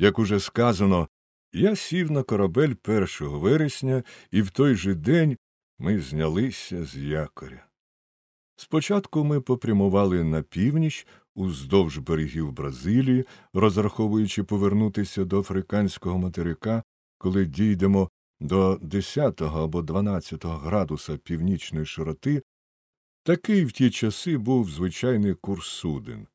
Як уже сказано, я сів на корабель 1 вересня, і в той же день ми знялися з якоря. Спочатку ми попрямували на північ уздовж берегів Бразилії, розраховуючи повернутися до африканського материка, коли дійдемо до 10 або 12 градуса північної широти. Такий в ті часи був звичайний курс суден.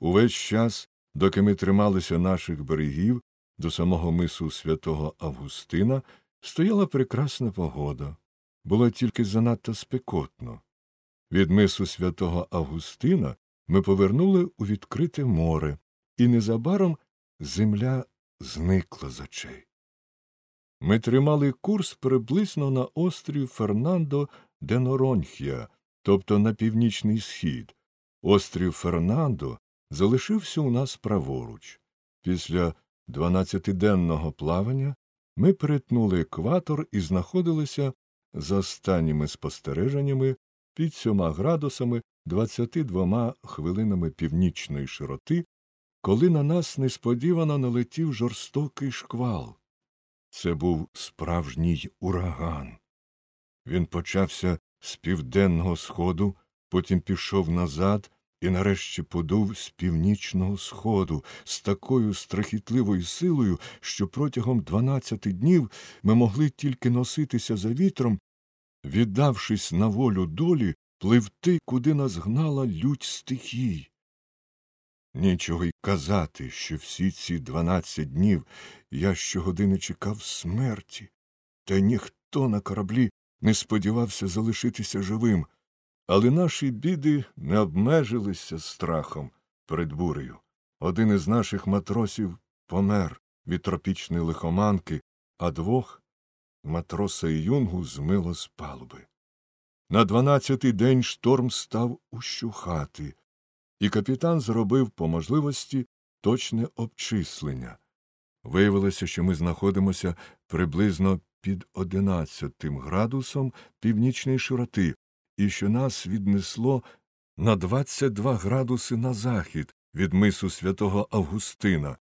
Увесь час, доки ми трималися наших берегів до самого мису святого Августина, стояла прекрасна погода. Було тільки занадто спекотно. Від мису святого Августина ми повернули у відкрите море, і незабаром земля зникла з очей. Ми тримали курс приблизно на острів Фернандо де Норонхія, тобто на північний схід. Острів Фернандо залишився у нас праворуч. Після дванадцятиденного плавання ми перетнули екватор і знаходилися за останніми спостереженнями під сьома градусами 22 хвилинами північної широти, коли на нас несподівано налетів жорстокий шквал. Це був справжній ураган. Він почався з південного сходу, потім пішов назад і нарешті подув з північного сходу з такою страхітливою силою, що протягом дванадцяти днів ми могли тільки носитися за вітром, віддавшись на волю долі, пливти, куди нас гнала лють стихій. Нічого й казати, що всі ці дванадцять днів я щогодини чекав смерті, та ніхто на кораблі не сподівався залишитися живим, але наші біди не обмежилися страхом перед бурею. Один із наших матросів помер від тропічної лихоманки, а двох матроса і юнгу змило з палуби. На дванадцятий день шторм став ущухати, і капітан зробив по можливості точне обчислення. Виявилося, що ми знаходимося приблизно під одинадцятим градусом північної широти, і що нас віднесло на 22 градуси на захід від мису святого Августина.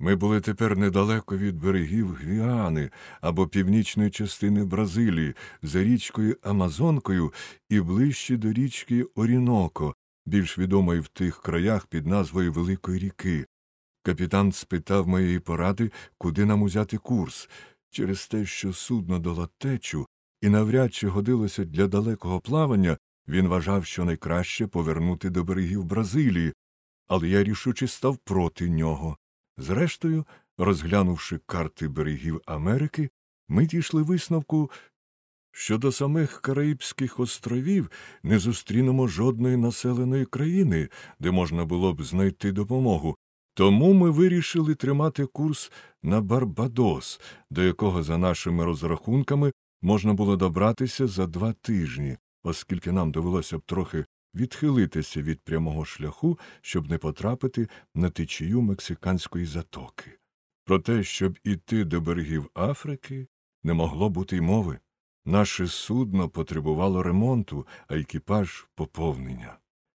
Ми були тепер недалеко від берегів Гвіани або північної частини Бразилії, за річкою Амазонкою і ближче до річки Оріноко, більш відомої в тих краях під назвою Великої ріки. Капітан спитав моєї поради, куди нам узяти курс, через те, що судно дало течу і навряд чи годилося для далекого плавання, він вважав, що найкраще повернути до берегів Бразилії, але я рішуче став проти нього. Зрештою, розглянувши карти берегів Америки, ми дійшли висновку, що до самих Караїбських островів не зустрінемо жодної населеної країни, де можна було б знайти допомогу. Тому ми вирішили тримати курс на Барбадос, до якого, за нашими розрахунками, можна було добратися за два тижні, оскільки нам довелося б трохи відхилитися від прямого шляху, щоб не потрапити на течію мексиканської затоки. Про те, щоб іти до берегів Африки, не могло бути й мови. Наше судно потребувало ремонту, а екіпаж поповнення.